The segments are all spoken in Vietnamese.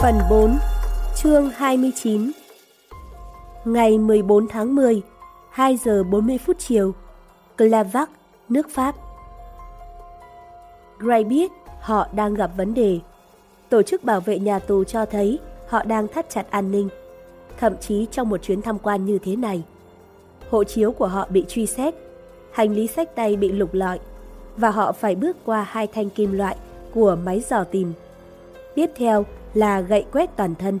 Phần 4 Chương 29 Ngày 14 tháng 10 2 giờ 40 phút chiều Clavac, nước Pháp Gray biết họ đang gặp vấn đề. Tổ chức bảo vệ nhà tù cho thấy họ đang thắt chặt an ninh. Thậm chí trong một chuyến tham quan như thế này. Hộ chiếu của họ bị truy xét, hành lý sách tay bị lục lọi và họ phải bước qua hai thanh kim loại của máy dò tìm. Tiếp theo là gậy quét toàn thân.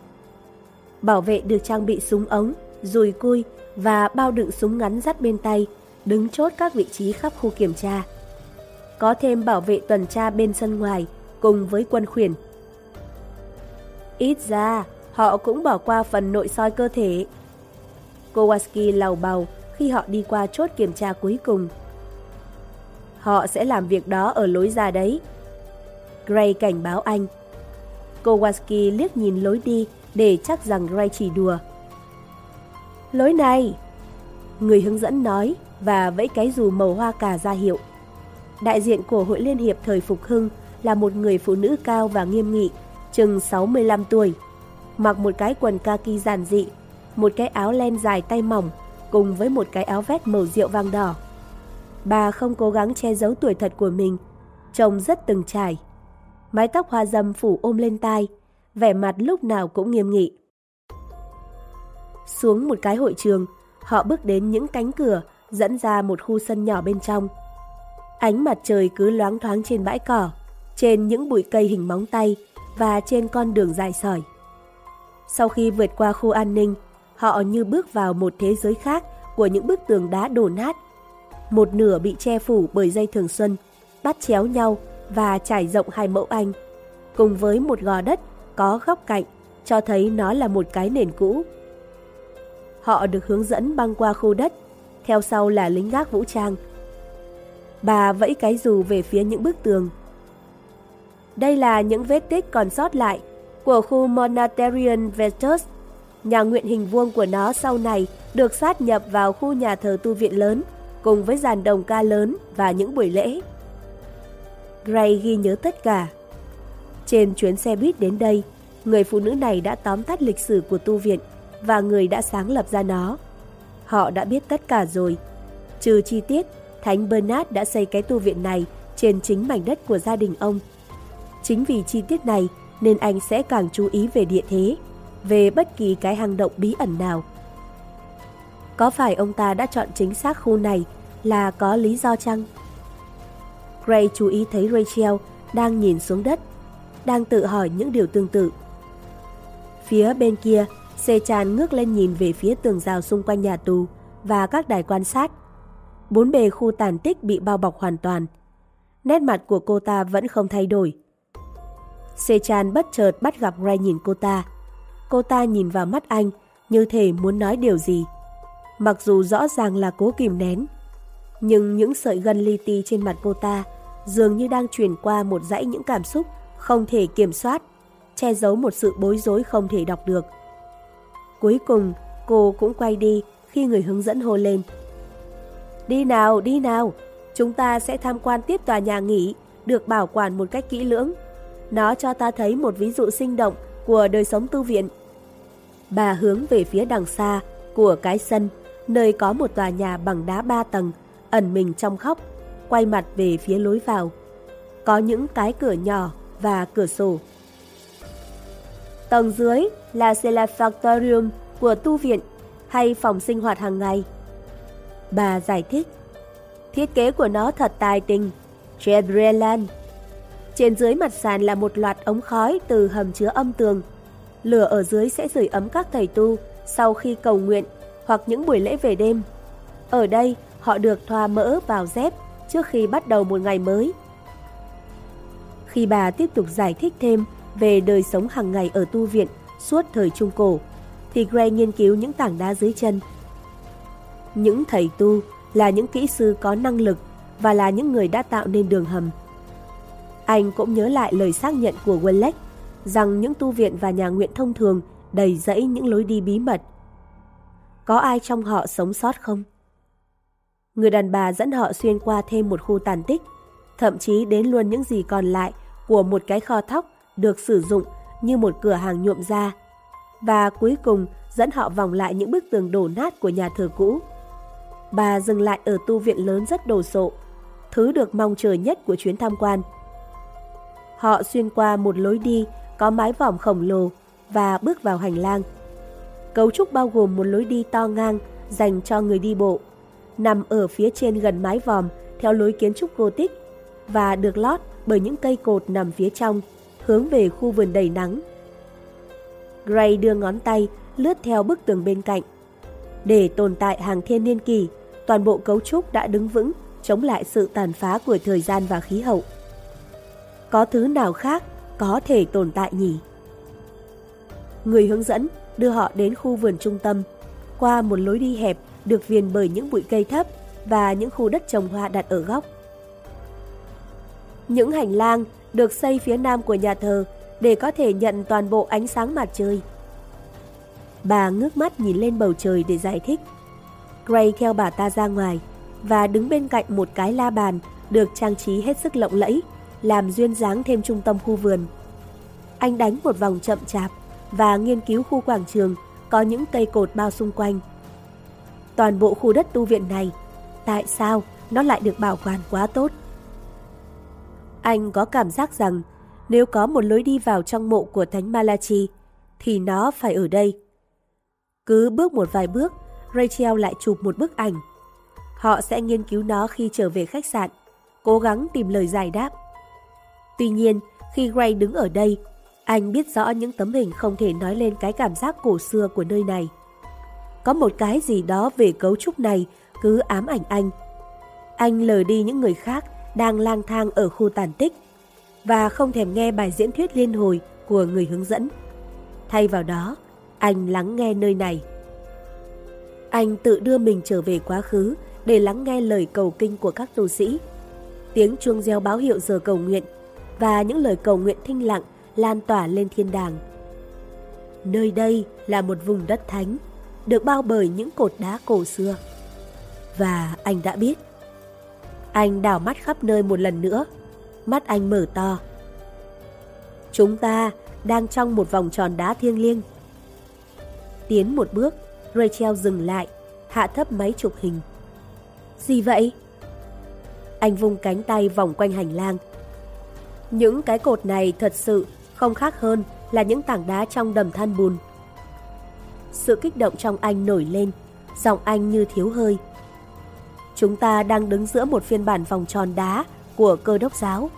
Bảo vệ được trang bị súng ống, dùi cui và bao đựng súng ngắn dắt bên tay, đứng chốt các vị trí khắp khu kiểm tra. Có thêm bảo vệ tuần tra bên sân ngoài cùng với quân khuyển. Ít ra, họ cũng bỏ qua phần nội soi cơ thể. Kowalski lầu bầu khi họ đi qua chốt kiểm tra cuối cùng. Họ sẽ làm việc đó ở lối ra đấy. Gray cảnh báo anh. Kowalski liếc nhìn lối đi để chắc rằng Ray chỉ đùa. Lối này! Người hướng dẫn nói và vẫy cái dù màu hoa cà ra hiệu. Đại diện của Hội Liên hiệp thời Phục Hưng là một người phụ nữ cao và nghiêm nghị, chừng 65 tuổi. Mặc một cái quần kaki giản dị, một cái áo len dài tay mỏng cùng với một cái áo vest màu rượu vàng đỏ. Bà không cố gắng che giấu tuổi thật của mình, trông rất từng trải. Mái tóc hoa dâm phủ ôm lên tai, vẻ mặt lúc nào cũng nghiêm nghị. Xuống một cái hội trường, họ bước đến những cánh cửa dẫn ra một khu sân nhỏ bên trong. Ánh mặt trời cứ loáng thoáng trên bãi cỏ, trên những bụi cây hình móng tay và trên con đường dài sỏi. Sau khi vượt qua khu an ninh, họ như bước vào một thế giới khác của những bức tường đá đổ nát. Một nửa bị che phủ bởi dây thường xuân, bắt chéo nhau và trải rộng hai mẫu anh, cùng với một gò đất có góc cạnh, cho thấy nó là một cái nền cũ. Họ được hướng dẫn băng qua khu đất, theo sau là lính gác vũ trang. Bà vẫy cái dù về phía những bức tường. Đây là những vết tích còn sót lại của khu Monasterian Vestus. Nhà nguyện hình vuông của nó sau này được sát nhập vào khu nhà thờ tu viện lớn cùng với dàn đồng ca lớn và những buổi lễ. Ray ghi nhớ tất cả. Trên chuyến xe buýt đến đây, người phụ nữ này đã tóm tắt lịch sử của tu viện và người đã sáng lập ra nó. Họ đã biết tất cả rồi. Trừ chi tiết, Thánh Bernard đã xây cái tu viện này trên chính mảnh đất của gia đình ông. Chính vì chi tiết này nên anh sẽ càng chú ý về địa thế, về bất kỳ cái hang động bí ẩn nào. Có phải ông ta đã chọn chính xác khu này là có lý do chăng? Gray chú ý thấy Rachel đang nhìn xuống đất, đang tự hỏi những điều tương tự. Phía bên kia, Sechan ngước lên nhìn về phía tường rào xung quanh nhà tù và các đài quan sát. Bốn bề khu tàn tích bị bao bọc hoàn toàn. Nét mặt của cô ta vẫn không thay đổi. Sechan bất chợt bắt gặp Ray nhìn cô ta. Cô ta nhìn vào mắt anh như thể muốn nói điều gì. Mặc dù rõ ràng là cố kìm nén, nhưng những sợi gân li ti trên mặt cô ta dường như đang truyền qua một dãy những cảm xúc không thể kiểm soát, che giấu một sự bối rối không thể đọc được. Cuối cùng, cô cũng quay đi khi người hướng dẫn hô lên. Đi nào, đi nào, chúng ta sẽ tham quan tiếp tòa nhà nghỉ, được bảo quản một cách kỹ lưỡng. Nó cho ta thấy một ví dụ sinh động của đời sống tu viện. Bà hướng về phía đằng xa của cái sân, nơi có một tòa nhà bằng đá ba tầng, ẩn mình trong khóc, quay mặt về phía lối vào. Có những cái cửa nhỏ và cửa sổ. Tầng dưới là Celefactorium của tu viện hay phòng sinh hoạt hàng ngày. Bà giải thích, thiết kế của nó thật tài tình, Chedrelan. Trên dưới mặt sàn là một loạt ống khói từ hầm chứa âm tường. Lửa ở dưới sẽ sưởi ấm các thầy tu sau khi cầu nguyện hoặc những buổi lễ về đêm. Ở đây, họ được thoa mỡ vào dép trước khi bắt đầu một ngày mới. Khi bà tiếp tục giải thích thêm về đời sống hàng ngày ở tu viện suốt thời Trung Cổ, thì Gray nghiên cứu những tảng đá dưới chân. Những thầy tu là những kỹ sư có năng lực và là những người đã tạo nên đường hầm. Anh cũng nhớ lại lời xác nhận của Wellek rằng những tu viện và nhà nguyện thông thường đầy rẫy những lối đi bí mật. Có ai trong họ sống sót không? Người đàn bà dẫn họ xuyên qua thêm một khu tàn tích, thậm chí đến luôn những gì còn lại của một cái kho thóc được sử dụng như một cửa hàng nhuộm da. Và cuối cùng dẫn họ vòng lại những bức tường đổ nát của nhà thờ cũ. Bà dừng lại ở tu viện lớn rất đồ sộ, thứ được mong chờ nhất của chuyến tham quan. Họ xuyên qua một lối đi có mái vòm khổng lồ và bước vào hành lang. Cấu trúc bao gồm một lối đi to ngang dành cho người đi bộ, nằm ở phía trên gần mái vòm theo lối kiến trúc Gothic và được lót bởi những cây cột nằm phía trong, hướng về khu vườn đầy nắng. Gray đưa ngón tay lướt theo bức tường bên cạnh. Để tồn tại hàng thiên niên kỷ, toàn bộ cấu trúc đã đứng vững chống lại sự tàn phá của thời gian và khí hậu. Có thứ nào khác có thể tồn tại nhỉ? Người hướng dẫn đưa họ đến khu vườn trung tâm, qua một lối đi hẹp được viền bởi những bụi cây thấp và những khu đất trồng hoa đặt ở góc. Những hành lang được xây phía nam của nhà thờ để có thể nhận toàn bộ ánh sáng mặt trời. Bà ngước mắt nhìn lên bầu trời để giải thích. Gray theo bà ta ra ngoài và đứng bên cạnh một cái la bàn được trang trí hết sức lộng lẫy, làm duyên dáng thêm trung tâm khu vườn. Anh đánh một vòng chậm chạp và nghiên cứu khu quảng trường có những cây cột bao xung quanh. Toàn bộ khu đất tu viện này, tại sao nó lại được bảo quản quá tốt? Anh có cảm giác rằng nếu có một lối đi vào trong mộ của Thánh Malachi, thì nó phải ở đây. Cứ bước một vài bước, Rachel lại chụp một bức ảnh. Họ sẽ nghiên cứu nó khi trở về khách sạn, cố gắng tìm lời giải đáp. Tuy nhiên, khi Gray đứng ở đây, anh biết rõ những tấm hình không thể nói lên cái cảm giác cổ xưa của nơi này. Có một cái gì đó về cấu trúc này cứ ám ảnh anh. Anh lờ đi những người khác đang lang thang ở khu tàn tích và không thèm nghe bài diễn thuyết liên hồi của người hướng dẫn. Thay vào đó, anh lắng nghe nơi này. Anh tự đưa mình trở về quá khứ để lắng nghe lời cầu kinh của các tu sĩ. Tiếng chuông reo báo hiệu giờ cầu nguyện và những lời cầu nguyện thinh lặng lan tỏa lên thiên đàng. Nơi đây là một vùng đất thánh, được bao bởi những cột đá cổ xưa. Và anh đã biết. Anh đảo mắt khắp nơi một lần nữa, mắt anh mở to. Chúng ta đang trong một vòng tròn đá thiêng liêng. Tiến một bước, Rachel dừng lại, hạ thấp máy chụp hình. Gì vậy? Anh vung cánh tay vòng quanh hành lang. Những cái cột này thật sự không khác hơn là những tảng đá trong đầm than bùn. Sự kích động trong anh nổi lên, giọng anh như thiếu hơi. Chúng ta đang đứng giữa một phiên bản vòng tròn đá của cơ đốc giáo.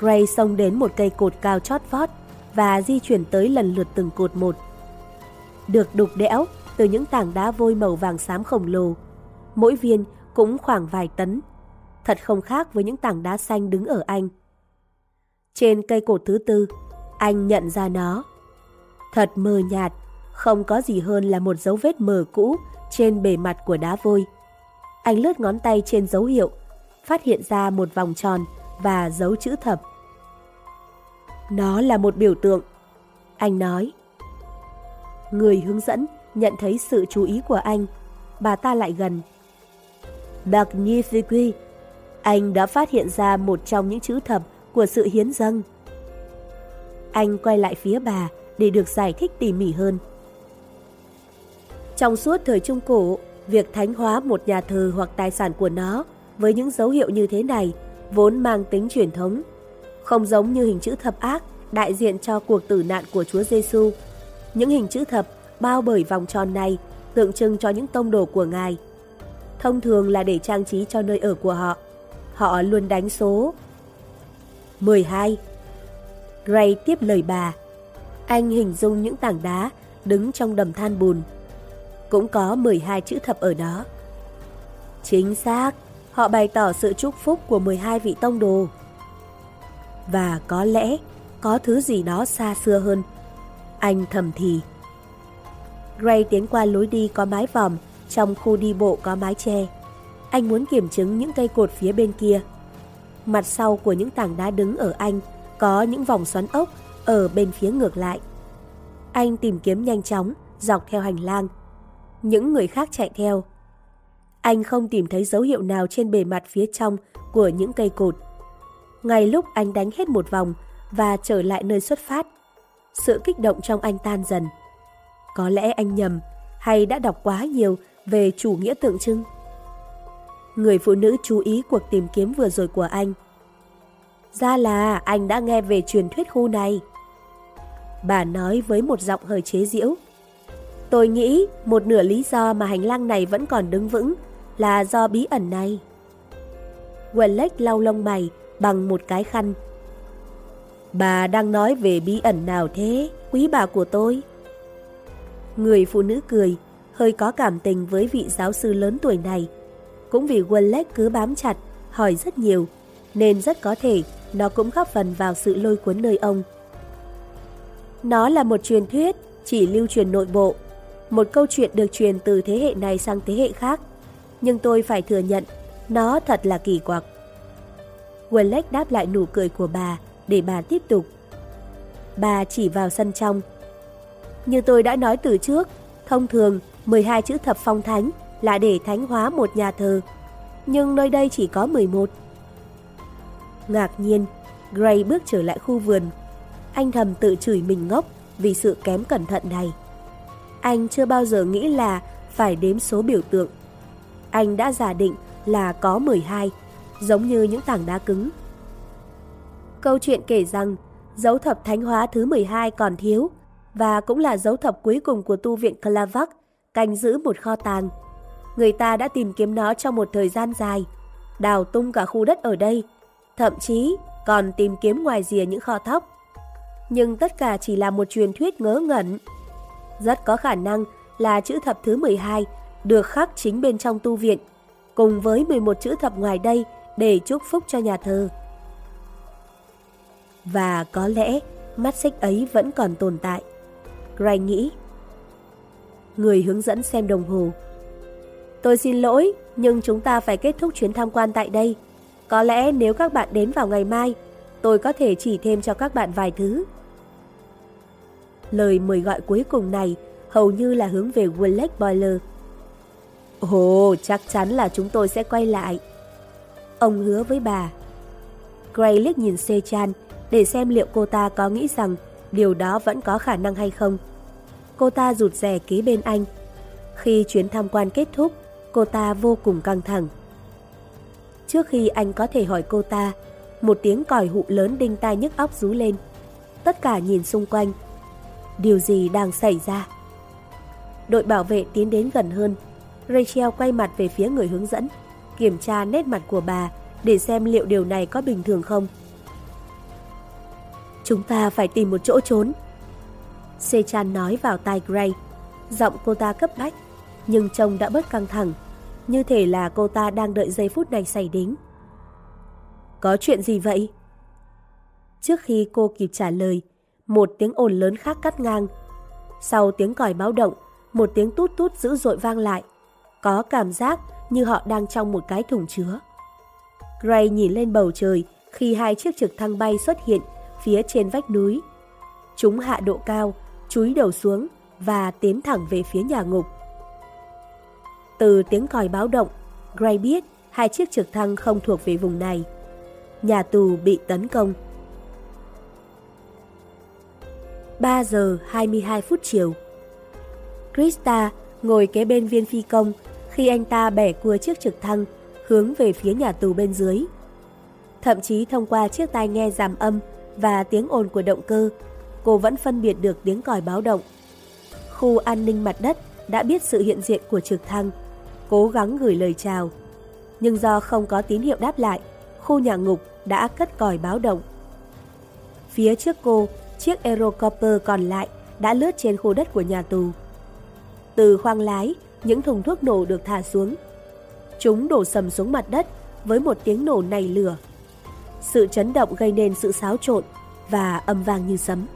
Gray xông đến một cây cột cao chót vót và di chuyển tới lần lượt từng cột một. Được đục đẽo từ những tảng đá vôi màu vàng xám khổng lồ, mỗi viên cũng khoảng vài tấn. Thật không khác với những tảng đá xanh đứng ở anh. Trên cây cột thứ tư, anh nhận ra nó. Thật mờ nhạt, không có gì hơn là một dấu vết mờ cũ trên bề mặt của đá vôi. Anh lướt ngón tay trên dấu hiệu, phát hiện ra một vòng tròn và dấu chữ thập. Nó là một biểu tượng. Anh nói. Người hướng dẫn nhận thấy sự chú ý của anh. Bà ta lại gần. Magnifique, anh đã phát hiện ra một trong những chữ thập của sự hiến dâng. Anh quay lại phía bà để được giải thích tỉ mỉ hơn. Trong suốt thời Trung Cổ, việc thánh hóa một nhà thờ hoặc tài sản của nó với những dấu hiệu như thế này vốn mang tính truyền thống, không giống như hình chữ thập ác đại diện cho cuộc tử nạn của Chúa Giêsu. Những hình chữ thập bao bởi vòng tròn này tượng trưng cho những tông đồ của Ngài. Thông thường là để trang trí cho nơi ở của họ. Họ luôn đánh số 12. Gray tiếp lời bà. Anh hình dung những tảng đá đứng trong đầm than bùn. Cũng có 12 chữ thập ở đó. Chính xác, họ bày tỏ sự chúc phúc của 12 vị tông đồ. Và có lẽ có thứ gì đó xa xưa hơn. Anh thầm thì. Gray tiến qua lối đi có mái vòm trong khu đi bộ có mái che. Anh muốn kiểm chứng những cây cột phía bên kia mặt sau của những tảng đá đứng ở anh có những vòng xoắn ốc ở bên phía ngược lại. Anh tìm kiếm nhanh chóng, dọc theo hành lang. Những người khác chạy theo. Anh không tìm thấy dấu hiệu nào trên bề mặt phía trong của những cây cột. Ngay lúc anh đánh hết một vòng, và trở lại nơi xuất phát. Sự kích động trong anh tan dần. Có lẽ anh nhầm hay đã đọc quá nhiều về chủ nghĩa tượng trưng. Người phụ nữ chú ý cuộc tìm kiếm vừa rồi của anh. Ra là anh đã nghe về truyền thuyết khu này. Bà nói với một giọng hơi chế giễu. Tôi nghĩ một nửa lý do mà hành lang này vẫn còn đứng vững là do bí ẩn này. Wellek lau lông mày bằng một cái khăn. Bà đang nói về bí ẩn nào thế, quý bà của tôi? Người phụ nữ cười, hơi có cảm tình với vị giáo sư lớn tuổi này. Cũng vì Wellek cứ bám chặt, hỏi rất nhiều, nên rất có thể nó cũng góp phần vào sự lôi cuốn nơi ông. Nó là một truyền thuyết, chỉ lưu truyền nội bộ. Một câu chuyện được truyền từ thế hệ này sang thế hệ khác. Nhưng tôi phải thừa nhận, nó thật là kỳ quặc. Wellek đáp lại nụ cười của bà để bà tiếp tục. Bà chỉ vào sân trong. Như tôi đã nói từ trước, thông thường 12 chữ thập phong thánh là để thánh hóa một nhà thờ. Nhưng nơi đây chỉ có 11. Ngạc nhiên, Gray bước trở lại khu vườn. Anh thầm tự chửi mình ngốc vì sự kém cẩn thận này. Anh chưa bao giờ nghĩ là phải đếm số biểu tượng. Anh đã giả định là có 12, giống như những tảng đá cứng. Câu chuyện kể rằng dấu thập thánh hóa thứ 12 còn thiếu và cũng là dấu thập cuối cùng của tu viện Clavac canh giữ một kho tàng. Người ta đã tìm kiếm nó trong một thời gian dài, đào tung cả khu đất ở đây, thậm chí còn tìm kiếm ngoài rìa những kho thóc. Nhưng tất cả chỉ là một truyền thuyết ngớ ngẩn. Rất có khả năng là chữ thập thứ 12 được khắc chính bên trong tu viện, cùng với 11 chữ thập ngoài đây để chúc phúc cho nhà thờ. Và có lẽ mắt xích ấy vẫn còn tồn tại. Gray nghĩ. Người hướng dẫn xem đồng hồ. Tôi xin lỗi, nhưng chúng ta phải kết thúc chuyến tham quan tại đây. Có lẽ nếu các bạn đến vào ngày mai, tôi có thể chỉ thêm cho các bạn vài thứ. Lời mời gọi cuối cùng này hầu như là hướng về Willett Boiler. Ồ, chắc chắn là chúng tôi sẽ quay lại. Ông hứa với bà. Gray liếc nhìn Sechan để xem liệu cô ta có nghĩ rằng điều đó vẫn có khả năng hay không. Cô ta rụt rè kế bên anh. Khi chuyến tham quan kết thúc, cô ta vô cùng căng thẳng. Trước khi anh có thể hỏi cô ta, một tiếng còi hụ lớn đinh tai nhức óc rú lên. Tất cả nhìn xung quanh. Điều gì đang xảy ra? Đội bảo vệ tiến đến gần hơn. Rachel quay mặt về phía người hướng dẫn, kiểm tra nét mặt của bà để xem liệu điều này có bình thường không. Chúng ta phải tìm một chỗ trốn. Sechan nói vào tai Gray. Giọng cô ta cấp bách, nhưng trông đã bớt căng thẳng. Như thể là cô ta đang đợi giây phút này xảy đến. Có chuyện gì vậy? Trước khi cô kịp trả lời, một tiếng ồn lớn khác cắt ngang. Sau tiếng còi báo động, một tiếng tút tút dữ dội vang lại. Có cảm giác như họ đang trong một cái thùng chứa. Gray nhìn lên bầu trời khi hai chiếc trực thăng bay xuất hiện phía trên vách núi. Chúng hạ độ cao, chúi đầu xuống và tiến thẳng về phía nhà ngục. Từ tiếng còi báo động, Gray biết hai chiếc trực thăng không thuộc về vùng này. Nhà tù bị tấn công. 3 giờ 22 phút chiều. Krista ngồi kế bên viên phi công khi anh ta bẻ cua chiếc trực thăng hướng về phía nhà tù bên dưới. Thậm chí thông qua chiếc tai nghe giảm âm và tiếng ồn của động cơ, cô vẫn phân biệt được tiếng còi báo động. Khu an ninh mặt đất đã biết sự hiện diện của trực thăng, cố gắng gửi lời chào. Nhưng do không có tín hiệu đáp lại, khu nhà ngục đã cất còi báo động. Phía trước cô, chiếc Aerocopter còn lại đã lướt trên khu đất của nhà tù. Từ khoang lái, những thùng thuốc nổ được thả xuống. Chúng đổ sầm xuống mặt đất với một tiếng nổ nảy lửa sự chấn động gây nên sự xáo trộn và âm vang như sấm.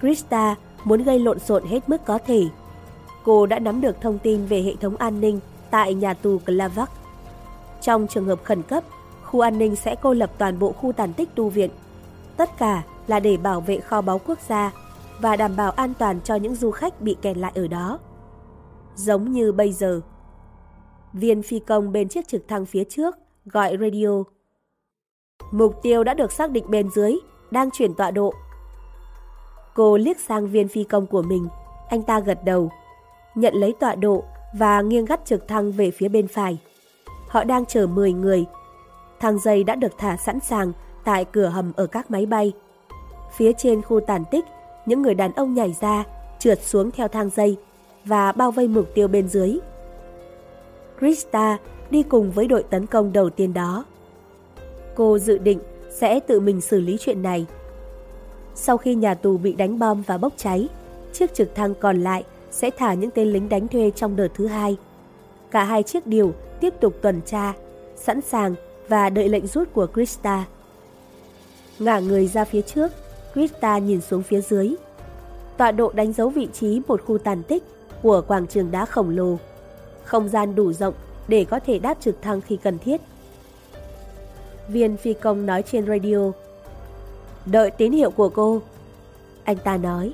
Krista muốn gây lộn xộn hết mức có thể. Cô đã nắm được thông tin về hệ thống an ninh tại nhà tù Clavac. Trong trường hợp khẩn cấp, khu an ninh sẽ cô lập toàn bộ khu tàn tích tu viện. Tất cả là để bảo vệ kho báu quốc gia và đảm bảo an toàn cho những du khách bị kẹt lại ở đó. Giống như bây giờ. Viên phi công bên chiếc trực thăng phía trước gọi radio Mục tiêu đã được xác định bên dưới, đang chuyển tọa độ. Cô liếc sang viên phi công của mình, anh ta gật đầu, nhận lấy tọa độ và nghiêng gắt trực thăng về phía bên phải. Họ đang chở 10 người. Thang dây đã được thả sẵn sàng tại cửa hầm ở các máy bay. Phía trên khu tàn tích, những người đàn ông nhảy ra, trượt xuống theo thang dây và bao vây mục tiêu bên dưới. Krista đi cùng với đội tấn công đầu tiên đó. Cô dự định sẽ tự mình xử lý chuyện này. Sau khi nhà tù bị đánh bom và bốc cháy, chiếc trực thăng còn lại sẽ thả những tên lính đánh thuê trong đợt thứ hai. Cả hai chiếc điều tiếp tục tuần tra, sẵn sàng và đợi lệnh rút của Krista. Ngả người ra phía trước, Krista nhìn xuống phía dưới. Tọa độ đánh dấu vị trí một khu tàn tích của quảng trường đá khổng lồ. Không gian đủ rộng để có thể đáp trực thăng khi cần thiết. Viên phi công nói trên radio. Đợi tín hiệu của cô. Anh ta nói.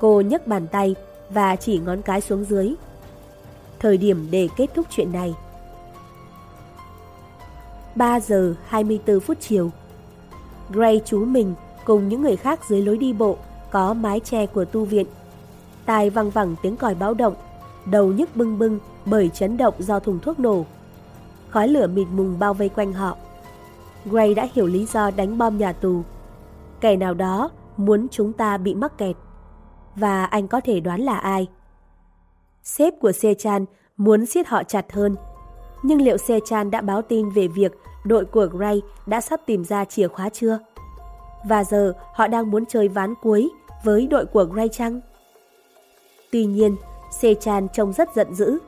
Cô nhấc bàn tay và chỉ ngón cái xuống dưới. Thời điểm để kết thúc chuyện này. 3 giờ 24 phút chiều. Gray chú mình cùng những người khác dưới lối đi bộ có mái che của tu viện. Tai văng vẳng tiếng còi báo động, đầu nhức bưng bưng bởi chấn động do thùng thuốc nổ. Khói lửa mịt mùng bao vây quanh họ. Gray đã hiểu lý do đánh bom nhà tù. Kẻ nào đó muốn chúng ta bị mắc kẹt. Và anh có thể đoán là ai. Sếp của Sechan muốn siết họ chặt hơn. Nhưng liệu Sechan đã báo tin về việc đội của Gray đã sắp tìm ra chìa khóa chưa? Và giờ họ đang muốn chơi ván cuối với đội của Gray chăng? Tuy nhiên, Sechan trông rất giận dữ.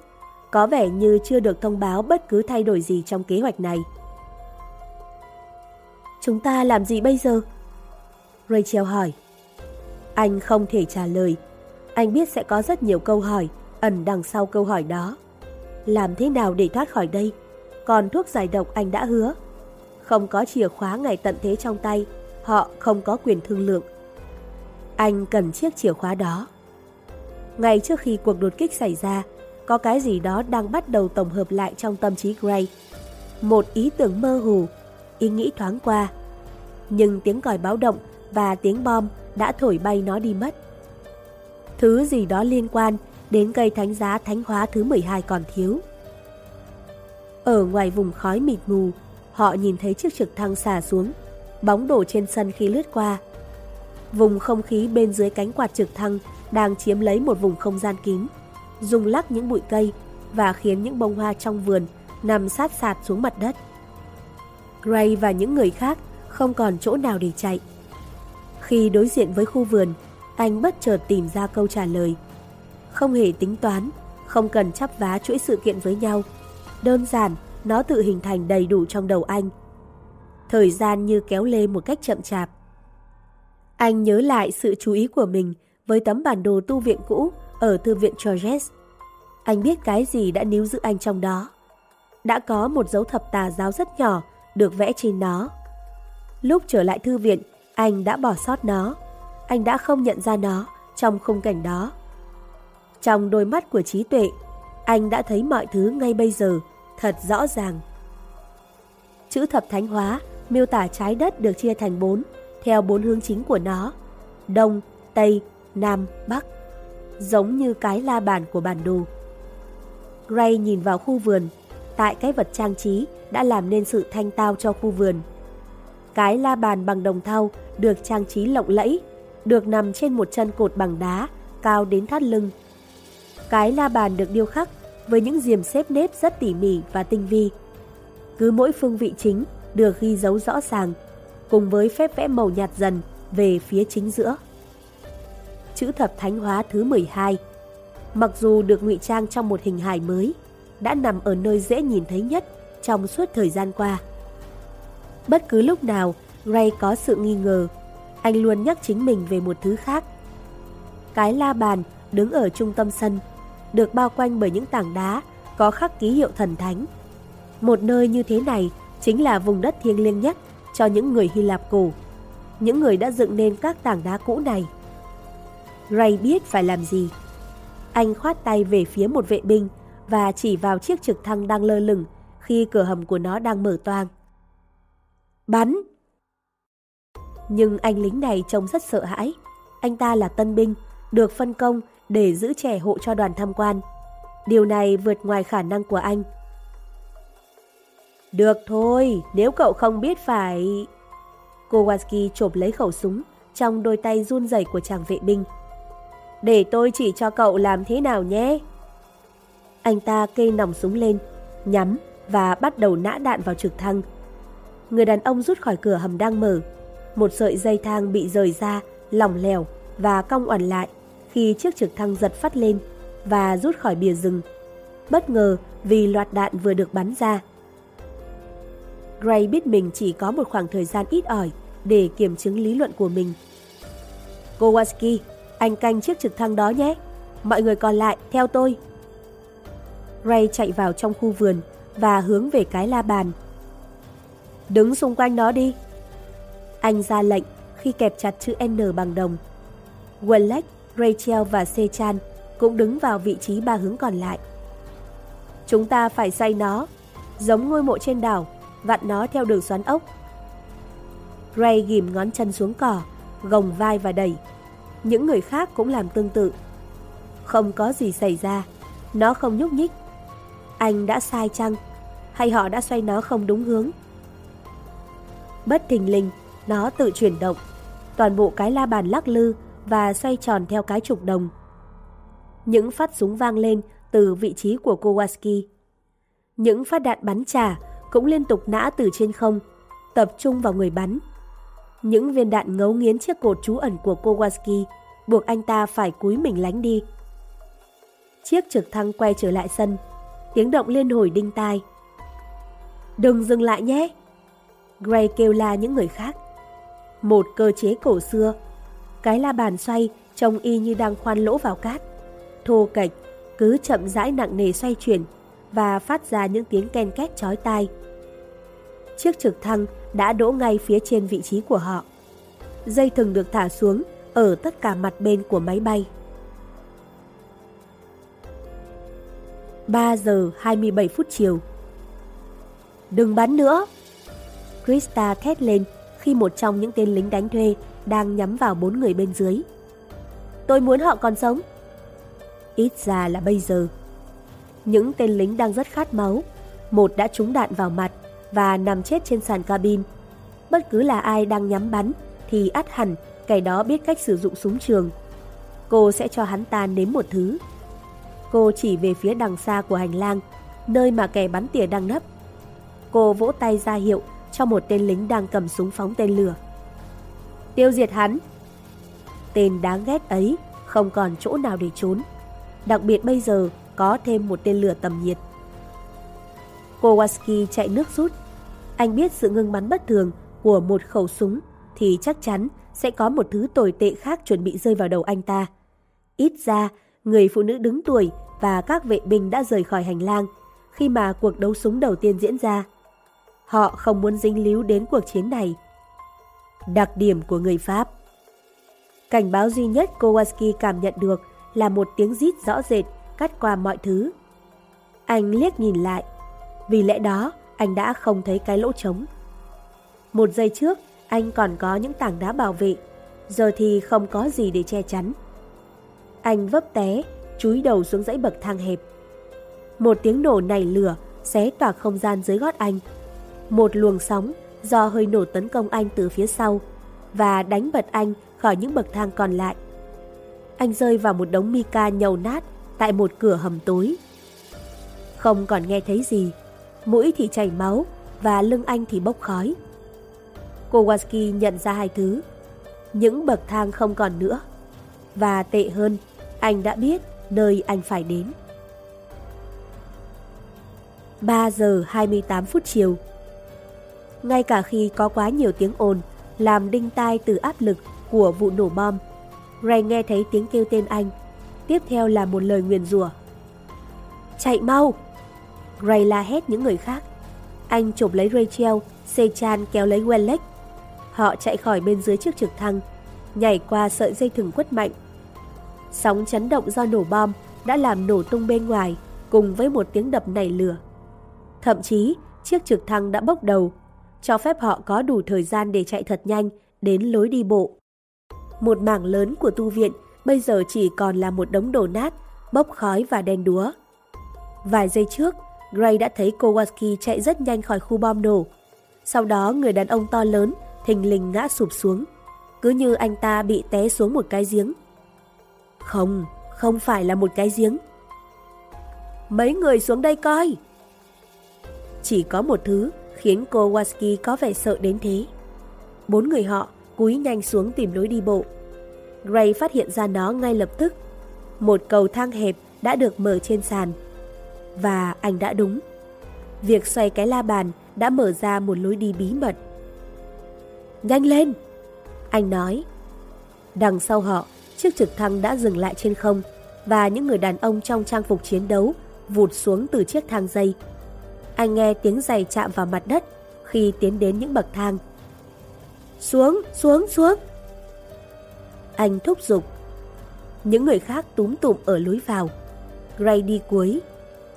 Có vẻ như chưa được thông báo bất cứ thay đổi gì trong kế hoạch này. Chúng ta làm gì bây giờ? Rachel hỏi. Anh không thể trả lời. Anh biết sẽ có rất nhiều câu hỏi ẩn đằng sau câu hỏi đó. Làm thế nào để thoát khỏi đây? Còn thuốc giải độc anh đã hứa. Không có chìa khóa ngày tận thế trong tay, họ không có quyền thương lượng. Anh cần chiếc chìa khóa đó. Ngay trước khi cuộc đột kích xảy ra, có cái gì đó đang bắt đầu tổng hợp lại trong tâm trí Gray. Một ý tưởng mơ hồ, ý nghĩ thoáng qua. Nhưng tiếng còi báo động và tiếng bom đã thổi bay nó đi mất. Thứ gì đó liên quan đến cây thánh giá thánh hóa thứ 12 còn thiếu. Ở ngoài vùng khói mịt mù, họ nhìn thấy chiếc trực thăng xà xuống, bóng đổ trên sân khi lướt qua. Vùng không khí bên dưới cánh quạt trực thăng đang chiếm lấy một vùng không gian kín, rung lắc những bụi cây và khiến những bông hoa trong vườn nằm sát sạt xuống mặt đất. Gray và những người khác không còn chỗ nào để chạy. Khi đối diện với khu vườn, anh bất chợt tìm ra câu trả lời. Không hề tính toán, không cần chắp vá chuỗi sự kiện với nhau. Đơn giản, nó tự hình thành đầy đủ trong đầu anh. Thời gian như kéo lê một cách chậm chạp. Anh nhớ lại sự chú ý của mình với tấm bản đồ tu viện cũ ở thư viện Georges. Anh biết cái gì đã níu giữ anh trong đó. Đã có một dấu thập tà giáo rất nhỏ được vẽ trên nó. Lúc trở lại thư viện, anh đã bỏ sót nó. Anh đã không nhận ra nó trong khung cảnh đó. Trong đôi mắt của trí tuệ, anh đã thấy mọi thứ ngay bây giờ, thật rõ ràng. Chữ thập thánh hóa miêu tả trái đất được chia thành bốn, theo bốn hướng chính của nó. Đông, Tây, Nam, Bắc. Giống như cái la bàn của bản đồ. Gray nhìn vào khu vườn, tại cái vật trang trí đã làm nên sự thanh tao cho khu vườn. Cái la bàn bằng đồng thau được trang trí lộng lẫy, được nằm trên một chân cột bằng đá, cao đến thắt lưng. Cái la bàn được điêu khắc với những diềm xếp nếp rất tỉ mỉ và tinh vi. Cứ mỗi phương vị chính được ghi dấu rõ ràng, cùng với phép vẽ màu nhạt dần về phía chính giữa. Chữ thập thánh hóa thứ 12 Mặc dù được ngụy trang trong một hình hài mới, đã nằm ở nơi dễ nhìn thấy nhất trong suốt thời gian qua. Bất cứ lúc nào Ray có sự nghi ngờ, anh luôn nhắc chính mình về một thứ khác. Cái la bàn đứng ở trung tâm sân, được bao quanh bởi những tảng đá có khắc ký hiệu thần thánh. Một nơi như thế này chính là vùng đất thiêng liêng nhất cho những người Hy Lạp cổ, những người đã dựng nên các tảng đá cũ này. Ray biết phải làm gì. Anh khoát tay về phía một vệ binh và chỉ vào chiếc trực thăng đang lơ lửng khi cửa hầm của nó đang mở toang. Bắn! Nhưng anh lính này trông rất sợ hãi. Anh ta là tân binh, được phân công để giữ trẻ hộ cho đoàn tham quan. Điều này vượt ngoài khả năng của anh. Được thôi, nếu cậu không biết phải... Kowalski chộp lấy khẩu súng trong đôi tay run rẩy của chàng vệ binh. Để tôi chỉ cho cậu làm thế nào nhé. Anh ta kê nòng súng lên, nhắm và bắt đầu nã đạn vào trực thăng. Người đàn ông rút khỏi cửa hầm đang mở. Một sợi dây thang bị rời ra, lỏng lẻo và cong oằn lại khi chiếc trực thăng giật phát lên và rút khỏi bìa rừng. Bất ngờ vì loạt đạn vừa được bắn ra. Gray biết mình chỉ có một khoảng thời gian ít ỏi để kiểm chứng lý luận của mình. Kowalski, anh canh chiếc trực thăng đó nhé. Mọi người còn lại, theo tôi. Gray chạy vào trong khu vườn và hướng về cái la bàn. Đứng xung quanh nó đi. Anh ra lệnh khi kẹp chặt chữ N bằng đồng. Wallach, Rachel và Sechan cũng đứng vào vị trí ba hướng còn lại. Chúng ta phải xây nó, giống ngôi mộ trên đảo, vặn nó theo đường xoắn ốc. Ray ghim ngón chân xuống cỏ, gồng vai và đẩy. Những người khác cũng làm tương tự. Không có gì xảy ra, nó không nhúc nhích. Anh đã sai chăng? Hay họ đã xoay nó không đúng hướng? Bất thình lình, nó tự chuyển động. Toàn bộ cái la bàn lắc lư và xoay tròn theo cái trục đồng. Những phát súng vang lên từ vị trí của Kowalski. Những phát đạn bắn trả cũng liên tục nã từ trên không, tập trung vào người bắn. Những viên đạn ngấu nghiến chiếc cột trú ẩn của Kowalski buộc anh ta phải cúi mình lánh đi. Chiếc trực thăng quay trở lại sân, tiếng động liên hồi đinh tai. Đừng dừng lại nhé! Gray kêu la những người khác. Một cơ chế cổ xưa, cái la bàn xoay trông y như đang khoan lỗ vào cát. Thô kệch, cứ chậm rãi nặng nề xoay chuyển và phát ra những tiếng ken két chói tai. Chiếc trực thăng đã đỗ ngay phía trên vị trí của họ. Dây thừng được thả xuống ở tất cả mặt bên của máy bay. 3 giờ 27 phút chiều. Đừng bắn nữa! Krista thét lên khi một trong những tên lính đánh thuê đang nhắm vào bốn người bên dưới. Tôi muốn họ còn sống. Ít ra là bây giờ. Những tên lính đang rất khát máu. Một đã trúng đạn vào mặt và nằm chết trên sàn cabin. Bất cứ là ai đang nhắm bắn thì ắt hẳn kẻ đó biết cách sử dụng súng trường. Cô sẽ cho hắn ta nếm một thứ. Cô chỉ về phía đằng xa của hành lang, nơi mà kẻ bắn tỉa đang nấp. Cô vỗ tay ra hiệu cho một tên lính đang cầm súng phóng tên lửa. Tiêu diệt hắn! Tên đáng ghét ấy không còn chỗ nào để trốn. Đặc biệt bây giờ có thêm một tên lửa tầm nhiệt. Kowalski chạy nước rút. Anh biết sự ngưng bắn bất thường của một khẩu súng thì chắc chắn sẽ có một thứ tồi tệ khác chuẩn bị rơi vào đầu anh ta. Ít ra, người phụ nữ đứng tuổi và các vệ binh đã rời khỏi hành lang khi mà cuộc đấu súng đầu tiên diễn ra. Họ không muốn dính líu đến cuộc chiến này. Đặc điểm của người Pháp Cảnh báo duy nhất Kowalski cảm nhận được là một tiếng rít rõ rệt cắt qua mọi thứ. Anh liếc nhìn lại, vì lẽ đó anh đã không thấy cái lỗ trống. Một giây trước, anh còn có những tảng đá bảo vệ, giờ thì không có gì để che chắn. Anh vấp té, chúi đầu xuống dãy bậc thang hẹp. Một tiếng nổ nảy lửa xé toạc không gian dưới gót anh. Một luồng sóng do hơi nổ tấn công anh từ phía sau và đánh bật anh khỏi những bậc thang còn lại. Anh rơi vào một đống mica nhầu nát tại một cửa hầm tối. Không còn nghe thấy gì, mũi thì chảy máu và lưng anh thì bốc khói. Kowalski nhận ra hai thứ. Những bậc thang không còn nữa. Và tệ hơn, anh đã biết nơi anh phải đến. 3 giờ 28 phút chiều Ngay cả khi có quá nhiều tiếng ồn làm đinh tai từ áp lực của vụ nổ bom, Ray nghe thấy tiếng kêu tên anh. Tiếp theo là một lời nguyền rủa. Chạy mau! Ray la hét những người khác. Anh chụp lấy Rachel, Sechan kéo lấy Wellek Họ chạy khỏi bên dưới chiếc trực thăng, nhảy qua sợi dây thừng quất mạnh. Sóng chấn động do nổ bom đã làm nổ tung bên ngoài cùng với một tiếng đập nảy lửa. Thậm chí, chiếc trực thăng đã bốc đầu, cho phép họ có đủ thời gian để chạy thật nhanh đến lối đi bộ. Một mảng lớn của tu viện bây giờ chỉ còn là một đống đổ nát, bốc khói và đen đúa. Vài giây trước, Gray đã thấy Kowalski chạy rất nhanh khỏi khu bom nổ. Sau đó người đàn ông to lớn thình lình ngã sụp xuống, cứ như anh ta bị té xuống một cái giếng. Không, không phải là một cái giếng. Mấy người xuống đây coi! Chỉ có một thứ khiến Kowalski có vẻ sợ đến thế. Bốn người họ cúi nhanh xuống tìm lối đi bộ. Gray phát hiện ra nó ngay lập tức. Một cầu thang hẹp đã được mở trên sàn. Và anh đã đúng. Việc xoay cái la bàn đã mở ra một lối đi bí mật. Nhanh lên! Anh nói. Đằng sau họ, chiếc trực thăng đã dừng lại trên không và những người đàn ông trong trang phục chiến đấu vụt xuống từ chiếc thang dây. Anh nghe tiếng giày chạm vào mặt đất khi tiến đến những bậc thang. Xuống, xuống, xuống! Anh thúc giục. Những người khác túm tụm ở lối vào. Gray đi cuối.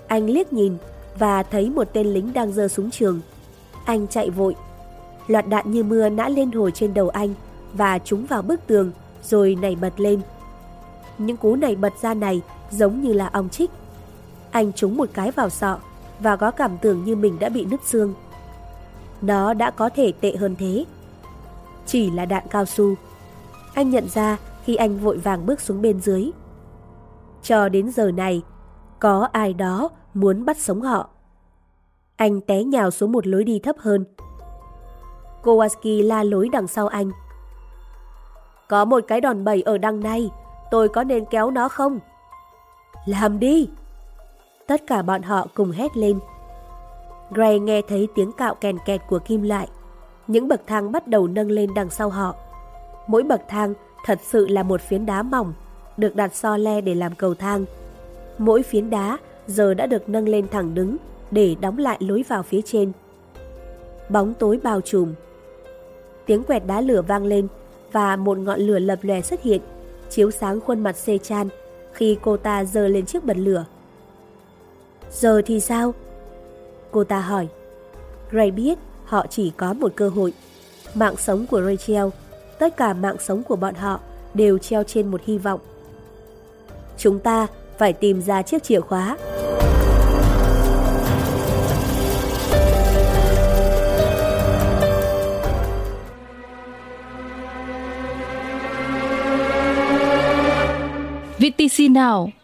Anh liếc nhìn và thấy một tên lính đang giơ súng trường. Anh chạy vội. Loạt đạn như mưa nã lên hồi trên đầu anh và trúng vào bức tường rồi nảy bật lên. Những cú nảy bật ra này giống như là ong chích. Anh trúng một cái vào sọ và có cảm tưởng như mình đã bị nứt xương. Nó đã có thể tệ hơn thế. Chỉ là đạn cao su. Anh nhận ra khi anh vội vàng bước xuống bên dưới. Cho đến giờ này, có ai đó muốn bắt sống họ. Anh té nhào xuống một lối đi thấp hơn. Kowalski la lối đằng sau anh. Có một cái đòn bẩy ở đằng này, tôi có nên kéo nó không? Làm đi! Tất cả bọn họ cùng hét lên. Gray nghe thấy tiếng cạo kèn kẹt của kim loại. Những bậc thang bắt đầu nâng lên đằng sau họ. Mỗi bậc thang thật sự là một phiến đá mỏng, được đặt so le để làm cầu thang. Mỗi phiến đá giờ đã được nâng lên thẳng đứng để đóng lại lối vào phía trên. Bóng tối bao trùm. Tiếng quẹt đá lửa vang lên và một ngọn lửa lập lòe xuất hiện, chiếu sáng khuôn mặt Sê Chan khi cô ta giơ lên chiếc bật lửa. Giờ thì sao? Cô ta hỏi. Gray biết họ chỉ có một cơ hội. Mạng sống của Rachel, tất cả mạng sống của bọn họ đều treo trên một hy vọng. Chúng ta phải tìm ra chiếc chìa khóa. VTC Now